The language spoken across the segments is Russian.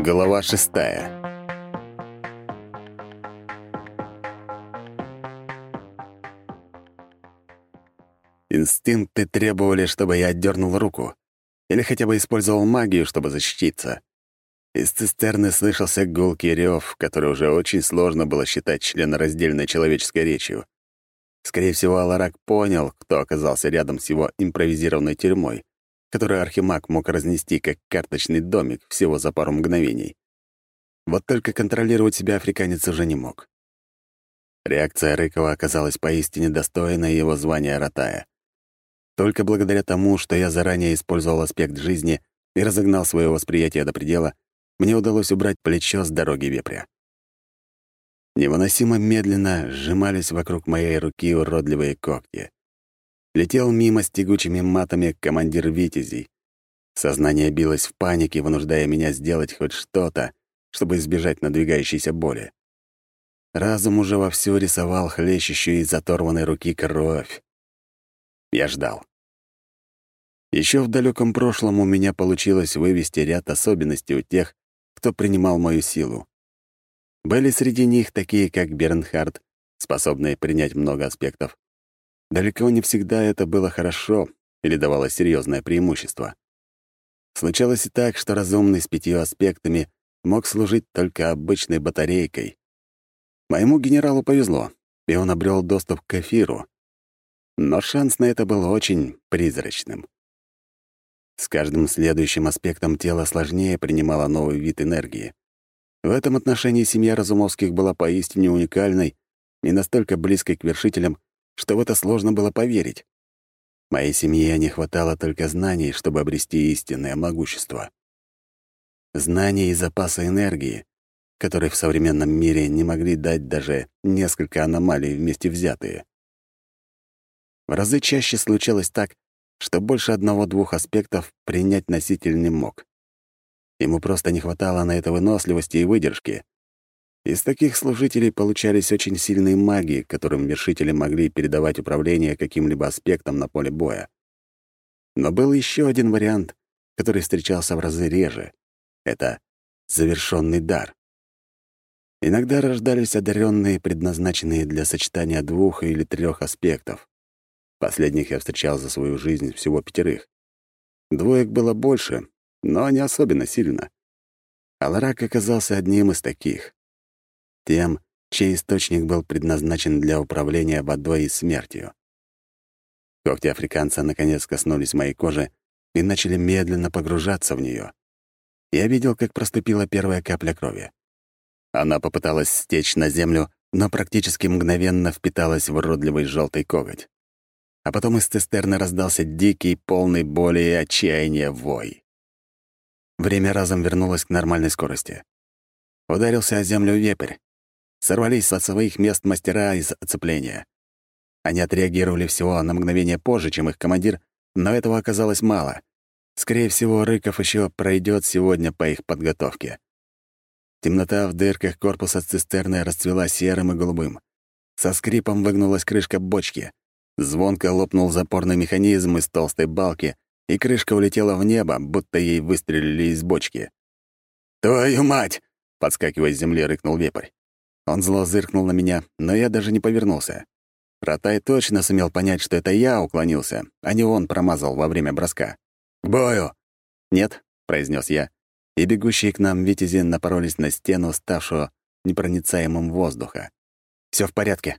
Глава шестая. Инстинкты требовали, чтобы я отдернул руку или хотя бы использовал магию, чтобы защититься. Из цистерны слышался гулкий рев, который уже очень сложно было считать членораздельной человеческой речью. Скорее всего, Аларак понял, кто оказался рядом с его импровизированной тюрьмой, которую Архимаг мог разнести как карточный домик всего за пару мгновений. Вот только контролировать себя африканец уже не мог. Реакция Рыкова оказалась поистине достойной его звания Ротая. Только благодаря тому, что я заранее использовал аспект жизни и разогнал свое восприятие до предела, мне удалось убрать плечо с дороги вепря. Невыносимо медленно сжимались вокруг моей руки уродливые когти. Летел мимо с тягучими матами командир Витязей. Сознание билось в панике, вынуждая меня сделать хоть что-то, чтобы избежать надвигающейся боли. Разум уже вовсю рисовал хлещущую из оторванной руки кровь. Я ждал. Еще в далеком прошлом у меня получилось вывести ряд особенностей у тех, кто принимал мою силу. Были среди них такие, как Бернхард, способные принять много аспектов. Далеко не всегда это было хорошо или давало серьезное преимущество. Случалось и так, что разумный с пятью аспектами мог служить только обычной батарейкой. Моему генералу повезло, и он обрел доступ к эфиру. Но шанс на это был очень призрачным. С каждым следующим аспектом тело сложнее принимало новый вид энергии. В этом отношении семья Разумовских была поистине уникальной и настолько близкой к вершителям, что в это сложно было поверить. Моей семье не хватало только знаний, чтобы обрести истинное могущество. Знания и запасы энергии, которые в современном мире не могли дать даже несколько аномалий вместе взятые. В разы чаще случалось так, что больше одного-двух аспектов принять носитель не мог. Ему просто не хватало на это выносливости и выдержки. Из таких служителей получались очень сильные маги, которым вершители могли передавать управление каким-либо аспектом на поле боя. Но был еще один вариант, который встречался в разы реже. Это завершенный дар. Иногда рождались одаренные, предназначенные для сочетания двух или трех аспектов. Последних я встречал за свою жизнь всего пятерых. Двоек было больше, но не особенно сильно. Аларак оказался одним из таких. Тем, чей источник был предназначен для управления водой и смертью. Когти африканца наконец коснулись моей кожи и начали медленно погружаться в нее. Я видел, как проступила первая капля крови. Она попыталась стечь на землю, но практически мгновенно впиталась в уродливый желтый коготь а потом из цистерны раздался дикий, полный боли и отчаяния вой. Время разом вернулось к нормальной скорости. Ударился о землю вепрь. Сорвались со своих мест мастера из оцепления. Они отреагировали всего на мгновение позже, чем их командир, но этого оказалось мало. Скорее всего, Рыков еще пройдет сегодня по их подготовке. Темнота в дырках корпуса цистерны расцвела серым и голубым. Со скрипом выгнулась крышка бочки. Звонко лопнул запорный механизм из толстой балки, и крышка улетела в небо, будто ей выстрелили из бочки. «Твою мать!» — подскакивая с земли, рыкнул вепрь. Он зло зыркнул на меня, но я даже не повернулся. Ротай точно сумел понять, что это я уклонился, а не он промазал во время броска. «К бою!» «Нет», — произнес я, и бегущие к нам витязи напоролись на стену, ставшую непроницаемым воздуха. Все в порядке».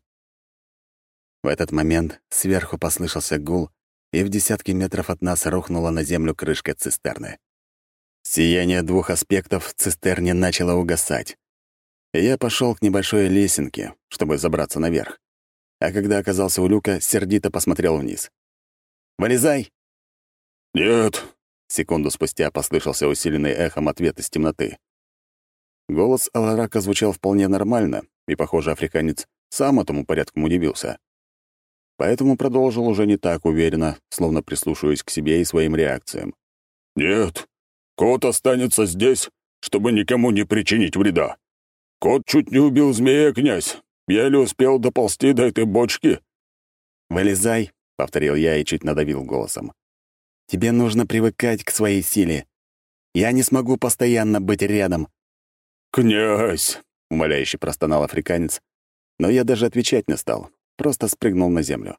В этот момент сверху послышался гул, и в десятки метров от нас рухнула на землю крышка цистерны. Сияние двух аспектов в цистерне начало угасать. Я пошел к небольшой лесенке, чтобы забраться наверх. А когда оказался у люка, сердито посмотрел вниз. «Вылезай!» «Нет!» — секунду спустя послышался усиленный эхом ответ из темноты. Голос Аларака звучал вполне нормально, и, похоже, африканец сам этому порядком удивился поэтому продолжил уже не так уверенно, словно прислушиваясь к себе и своим реакциям. «Нет, кот останется здесь, чтобы никому не причинить вреда. Кот чуть не убил змея, князь. Еле успел доползти до этой бочки». «Вылезай», — повторил я и чуть надавил голосом. «Тебе нужно привыкать к своей силе. Я не смогу постоянно быть рядом». «Князь!» — умоляюще простонал африканец, но я даже отвечать не стал, просто спрыгнул на землю.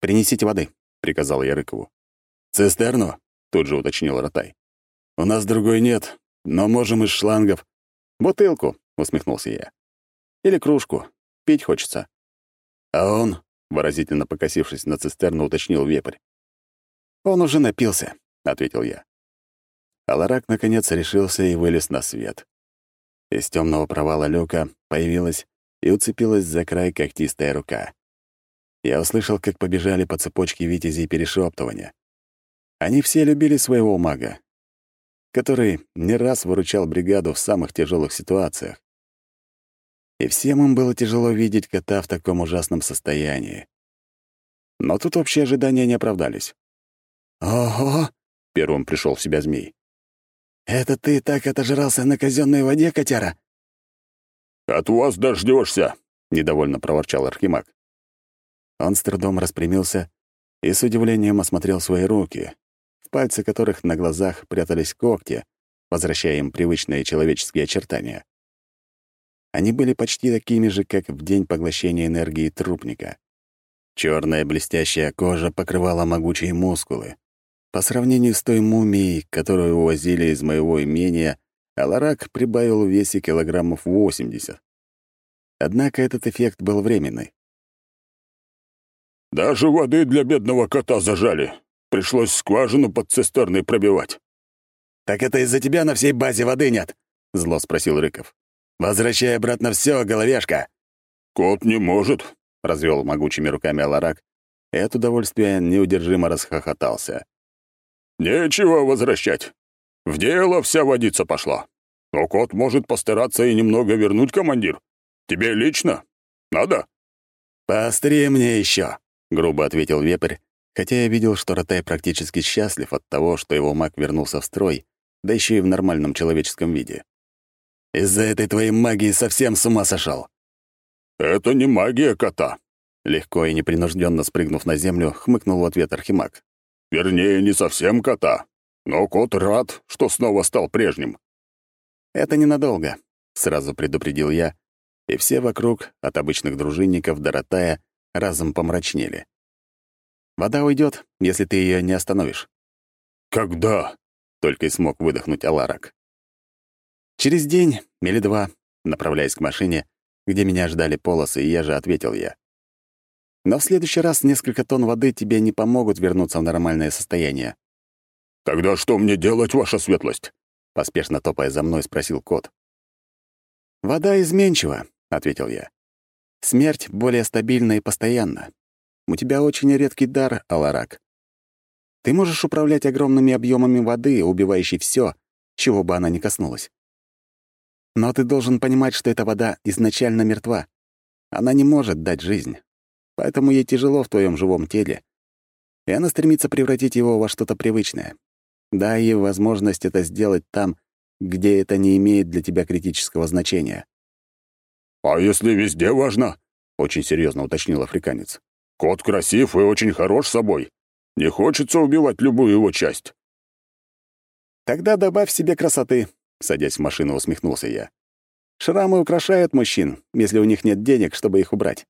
«Принесите воды», — приказал я Рыкову. «Цистерну?» — тут же уточнил Ротай. «У нас другой нет, но можем из шлангов». «Бутылку», — усмехнулся я. «Или кружку. Пить хочется». «А он?» — выразительно покосившись на цистерну, уточнил вепрь. «Он уже напился», — ответил я. Аларак, наконец, решился и вылез на свет. Из темного провала люка появилась и уцепилась за край когтистая рука. Я услышал, как побежали по цепочке витязей перешептывания. Они все любили своего мага, который не раз выручал бригаду в самых тяжелых ситуациях. И всем им было тяжело видеть кота в таком ужасном состоянии. Но тут общие ожидания не оправдались. «Ого!» — первым пришел в себя змей. «Это ты так отожрался на казенной воде, котяра?» «От вас дождешься, недовольно проворчал Архимаг. Он с трудом распрямился и с удивлением осмотрел свои руки, в пальцы которых на глазах прятались когти, возвращая им привычные человеческие очертания. Они были почти такими же, как в день поглощения энергии трупника. Черная блестящая кожа покрывала могучие мускулы, по сравнению с той мумией, которую увозили из моего имения, Аларак прибавил в весе килограммов 80. Однако этот эффект был временный. «Даже воды для бедного кота зажали. Пришлось скважину под цистерной пробивать». «Так это из-за тебя на всей базе воды нет?» — зло спросил Рыков. «Возвращай обратно все, головешка!» «Кот не может», — развел могучими руками Аларак, и от удовольствия неудержимо расхохотался. «Нечего возвращать. В дело вся водица пошла. Но кот может постараться и немного вернуть, командир. Тебе лично? Надо?» «Поострее мне еще, грубо ответил вепрь, хотя я видел, что Ротай практически счастлив от того, что его маг вернулся в строй, да еще и в нормальном человеческом виде. «Из-за этой твоей магии совсем с ума сошел. «Это не магия кота», Легко и непринужденно спрыгнув на землю, хмыкнул в ответ Архимаг. Вернее, не совсем кота. Но кот рад, что снова стал прежним. «Это ненадолго», — сразу предупредил я, и все вокруг, от обычных дружинников до ротая, разом помрачнели. «Вода уйдет, если ты ее не остановишь». «Когда?» — только и смог выдохнуть Аларак. «Через день или два», направляясь к машине, где меня ждали полосы, и я же ответил я. Но в следующий раз несколько тонн воды тебе не помогут вернуться в нормальное состояние. «Тогда что мне делать, ваша светлость?» Поспешно топая за мной, спросил кот. «Вода изменчива», — ответил я. «Смерть более стабильна и постоянна. У тебя очень редкий дар, Аларак. Ты можешь управлять огромными объемами воды, убивающей все, чего бы она ни коснулась. Но ты должен понимать, что эта вода изначально мертва. Она не может дать жизнь поэтому ей тяжело в твоем живом теле, и она стремится превратить его во что-то привычное. Дай ей возможность это сделать там, где это не имеет для тебя критического значения. «А если везде важно?» — очень серьезно уточнил африканец. «Кот красив и очень хорош собой. Не хочется убивать любую его часть». «Тогда добавь себе красоты», — садясь в машину, усмехнулся я. «Шрамы украшают мужчин, если у них нет денег, чтобы их убрать.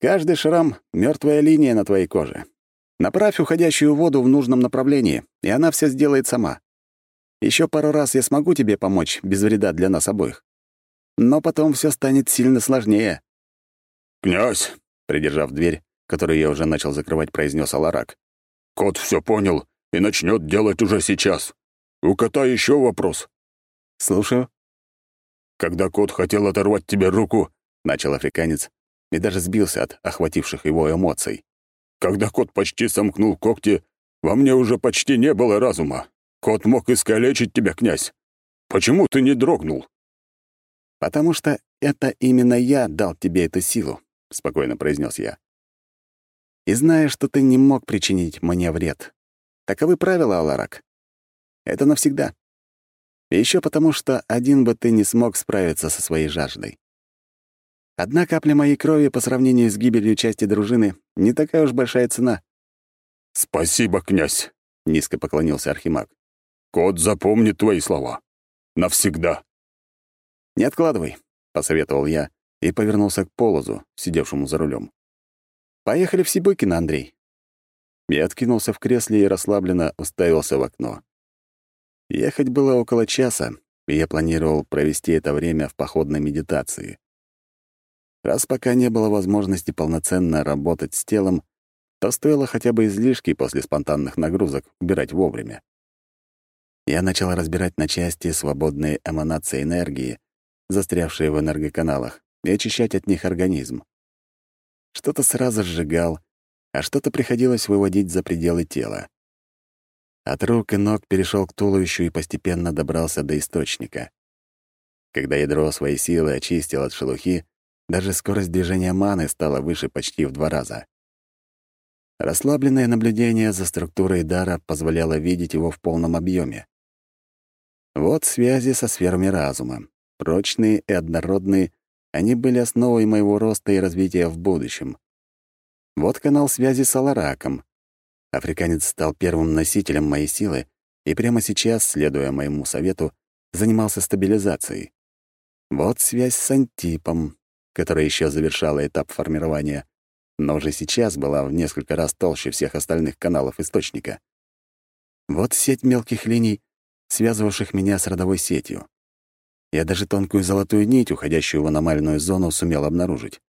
Каждый шрам — мертвая линия на твоей коже. Направь уходящую воду в нужном направлении, и она все сделает сама. Еще пару раз я смогу тебе помочь без вреда для нас обоих. Но потом все станет сильно сложнее. «Князь!» — придержав дверь, которую я уже начал закрывать, произнес Аларак. «Кот все понял и начнет делать уже сейчас. У кота еще вопрос». «Слушаю». «Когда кот хотел оторвать тебе руку», — начал африканец, и даже сбился от охвативших его эмоций. «Когда кот почти сомкнул когти, во мне уже почти не было разума. Кот мог искалечить тебя, князь. Почему ты не дрогнул?» «Потому что это именно я дал тебе эту силу», — спокойно произнес я. «И зная, что ты не мог причинить мне вред. Таковы правила, Аларак. Это навсегда. И еще потому, что один бы ты не смог справиться со своей жаждой. Одна капля моей крови по сравнению с гибелью части дружины не такая уж большая цена. «Спасибо, князь», — низко поклонился Архимаг. Кот запомнит твои слова. Навсегда. «Не откладывай», — посоветовал я и повернулся к Полозу, сидевшему за рулем. «Поехали в Сибыкино, Андрей». Я откинулся в кресле и расслабленно уставился в окно. Ехать было около часа, и я планировал провести это время в походной медитации. Раз пока не было возможности полноценно работать с телом, то стоило хотя бы излишки после спонтанных нагрузок убирать вовремя. Я начал разбирать на части свободные эманации энергии, застрявшие в энергоканалах, и очищать от них организм. Что-то сразу сжигал, а что-то приходилось выводить за пределы тела. От рук и ног перешел к туловищу и постепенно добрался до источника. Когда ядро своей силы очистил от шелухи, даже скорость движения маны стала выше почти в два раза. Расслабленное наблюдение за структурой дара позволяло видеть его в полном объеме. Вот связи со сферами разума. Прочные и однородные, они были основой моего роста и развития в будущем. Вот канал связи с Алараком. Африканец стал первым носителем моей силы и прямо сейчас, следуя моему совету, занимался стабилизацией. Вот связь с Антипом, которая еще завершала этап формирования, но уже сейчас была в несколько раз толще всех остальных каналов источника. Вот сеть мелких линий, связывавших меня с родовой сетью. Я даже тонкую золотую нить, уходящую в аномальную зону, сумел обнаружить.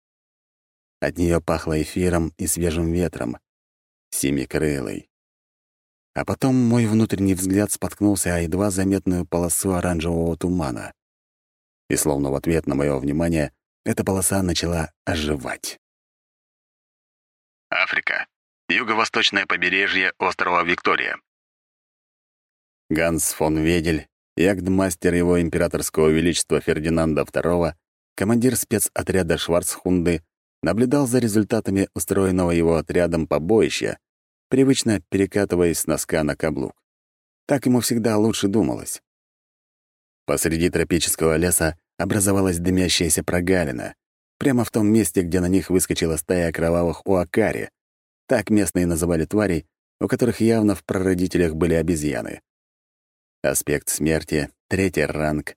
От нее пахло эфиром и свежим ветром, семикрылой. А потом мой внутренний взгляд споткнулся о едва заметную полосу оранжевого тумана. И словно в ответ на мое внимание эта полоса начала оживать. Африка. Юго-восточное побережье острова Виктория. Ганс фон Ведель, ягдмастер его императорского величества Фердинанда II, командир спецотряда Шварцхунды, наблюдал за результатами устроенного его отрядом побоища, привычно перекатываясь с носка на каблук. Так ему всегда лучше думалось. Посреди тропического леса образовалась дымящаяся прогалина, прямо в том месте, где на них выскочила стая кровавых уакари. Так местные называли тварей, у которых явно в прародителях были обезьяны. Аспект смерти, третий ранг.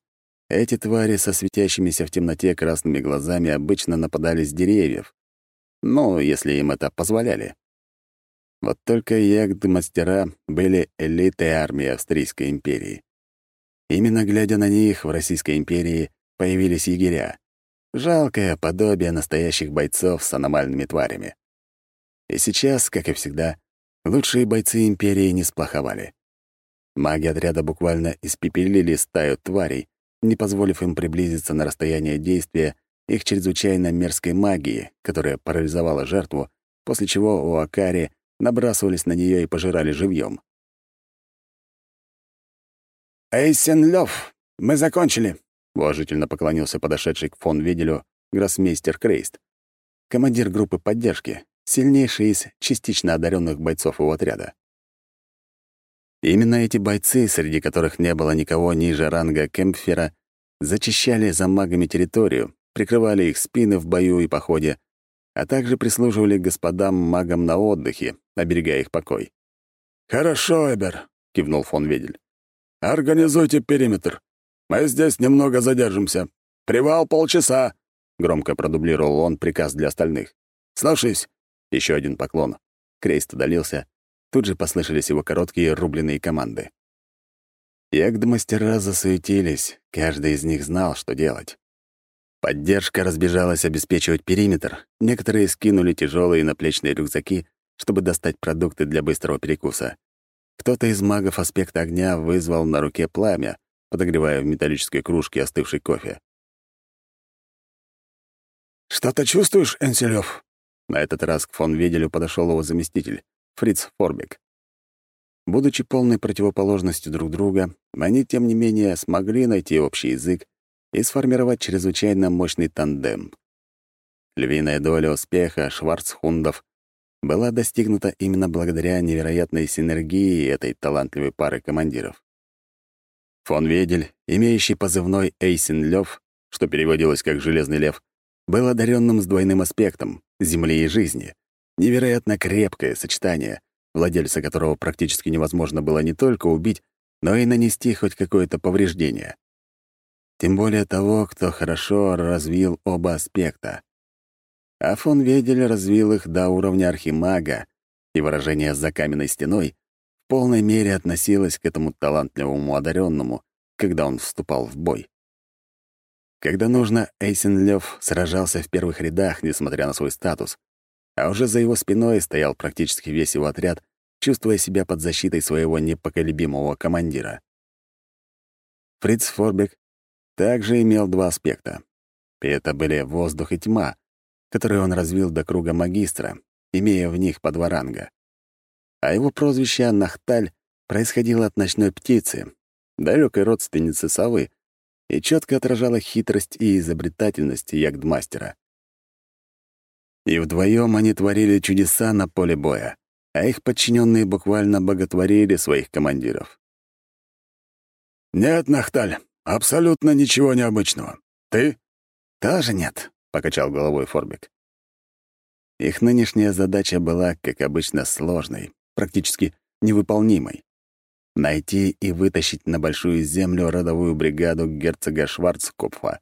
Эти твари со светящимися в темноте красными глазами обычно нападали с деревьев. Ну, если им это позволяли. Вот только ягды-мастера были элитой армии Австрийской империи. Именно глядя на них в Российской империи появились егеря. Жалкое подобие настоящих бойцов с аномальными тварями. И сейчас, как и всегда, лучшие бойцы империи не сплоховали. Маги отряда буквально испепелили стаю тварей, не позволив им приблизиться на расстояние действия их чрезвычайно мерзкой магии, которая парализовала жертву, после чего у Акари набрасывались на нее и пожирали живьем. «Эйсен Лёв, мы закончили», — уважительно поклонился подошедший к фон Виделю гроссмейстер Крейст, командир группы поддержки, сильнейший из частично одаренных бойцов его отряда. Именно эти бойцы, среди которых не было никого ниже ранга Кемпфера, зачищали за магами территорию, прикрывали их спины в бою и походе, а также прислуживали господам-магам на отдыхе, оберегая их покой. «Хорошо, Эбер», — кивнул фон Ведель. «Организуйте периметр. Мы здесь немного задержимся. Привал полчаса», — громко продублировал он приказ для остальных. «Слушаюсь». Еще один поклон. Крейст удалился, Тут же послышались его короткие рубленые команды. Ягд-мастера засуетились, каждый из них знал, что делать. Поддержка разбежалась обеспечивать периметр, некоторые скинули тяжелые наплечные рюкзаки, чтобы достать продукты для быстрого перекуса. Кто-то из магов аспекта огня вызвал на руке пламя, подогревая в металлической кружке остывший кофе. «Что-то чувствуешь, Энселёв?» На этот раз к фон Веделю подошел его заместитель. Фриц Форбек. Будучи полной противоположностью друг друга, они, тем не менее, смогли найти общий язык и сформировать чрезвычайно мощный тандем. Львиная доля успеха шварцхундов была достигнута именно благодаря невероятной синергии этой талантливой пары командиров. Фон Ведель, имеющий позывной Эйсен Лев, что переводилось как «железный лев», был одаренным с двойным аспектом — земли и жизни. Невероятно крепкое сочетание, владельца которого практически невозможно было не только убить, но и нанести хоть какое-то повреждение. Тем более того, кто хорошо развил оба аспекта. А фон Ведель развил их до уровня архимага, и выражение «за каменной стеной» в полной мере относилось к этому талантливому одаренному, когда он вступал в бой. Когда нужно, Эйсен Лев сражался в первых рядах, несмотря на свой статус, а уже за его спиной стоял практически весь его отряд, чувствуя себя под защитой своего непоколебимого командира. Фриц Форбек также имел два аспекта. Это были воздух и тьма, которые он развил до круга магистра, имея в них по два ранга. А его прозвище Нахталь происходило от ночной птицы, далекой родственницы совы, и четко отражало хитрость и изобретательность ягдмастера. И вдвоем они творили чудеса на поле боя, а их подчиненные буквально боготворили своих командиров. «Нет, Нахталь, абсолютно ничего необычного. Ты?» «Тоже нет», — покачал головой Форбик. Их нынешняя задача была, как обычно, сложной, практически невыполнимой найти и вытащить на Большую Землю родовую бригаду герцога Шварцкопфа,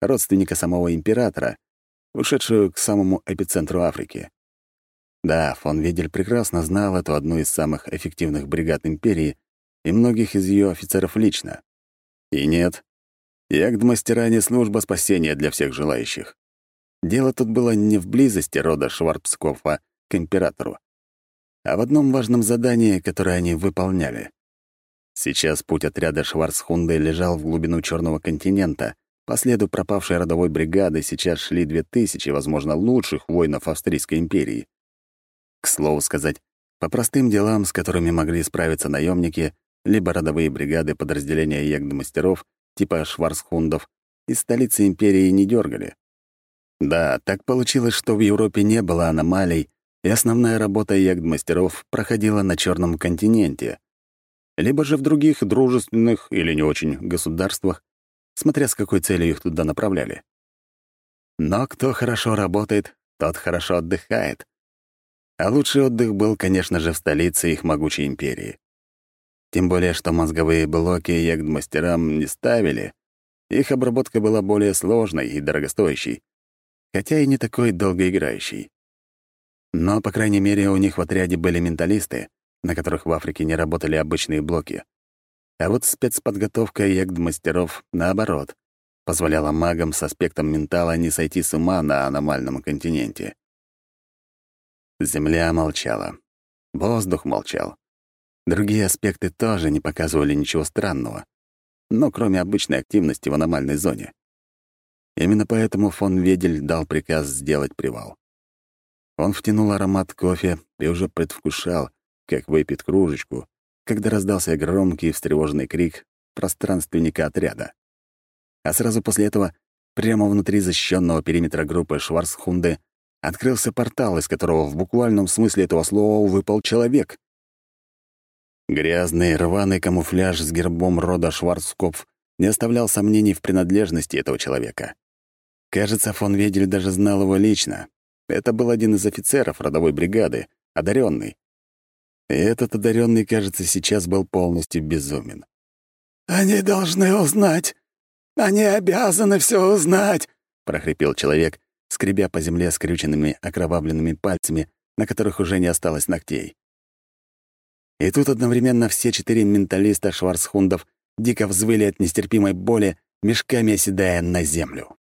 родственника самого императора, ушедшую к самому эпицентру Африки. Да, фон Ведель прекрасно знал эту одну из самых эффективных бригад империи и многих из ее офицеров лично. И нет, Ягд-мастера не служба спасения для всех желающих. Дело тут было не в близости рода Шварцкопфа к императору, а в одном важном задании, которое они выполняли. Сейчас путь отряда Шварцхунды лежал в глубину Черного континента. По следу пропавшей родовой бригады сейчас шли две тысячи, возможно, лучших воинов Австрийской империи. К слову сказать, по простым делам, с которыми могли справиться наемники, либо родовые бригады подразделения ягдмастеров типа Шварцхундов, из столицы империи не дергали. Да, так получилось, что в Европе не было аномалий, и основная работа ягдмастеров проходила на Черном континенте — либо же в других дружественных или не очень государствах, смотря с какой целью их туда направляли. Но кто хорошо работает, тот хорошо отдыхает. А лучший отдых был, конечно же, в столице их могучей империи. Тем более, что мозговые блоки ягд-мастерам не ставили. Их обработка была более сложной и дорогостоящей, хотя и не такой долгоиграющей. Но, по крайней мере, у них в отряде были менталисты, на которых в Африке не работали обычные блоки. А вот спецподготовка ягд-мастеров, наоборот, позволяла магам с аспектом ментала не сойти с ума на аномальном континенте. Земля молчала. Воздух молчал. Другие аспекты тоже не показывали ничего странного, но кроме обычной активности в аномальной зоне. Именно поэтому фон Ведель дал приказ сделать привал. Он втянул аромат кофе и уже предвкушал, как выпит кружечку, когда раздался громкий встревоженный крик пространственника отряда. А сразу после этого, прямо внутри защищенного периметра группы Шварцхунде, открылся портал, из которого в буквальном смысле этого слова выпал человек. Грязный, рваный камуфляж с гербом рода Шварцкопф не оставлял сомнений в принадлежности этого человека. Кажется, фон Ведель даже знал его лично. Это был один из офицеров родовой бригады, одаренный, и этот одаренный, кажется, сейчас был полностью безумен. «Они должны узнать! Они обязаны все узнать!» — прохрипел человек, скребя по земле скрюченными окровавленными пальцами, на которых уже не осталось ногтей. И тут одновременно все четыре менталиста Шварцхундов дико взвыли от нестерпимой боли, мешками оседая на землю.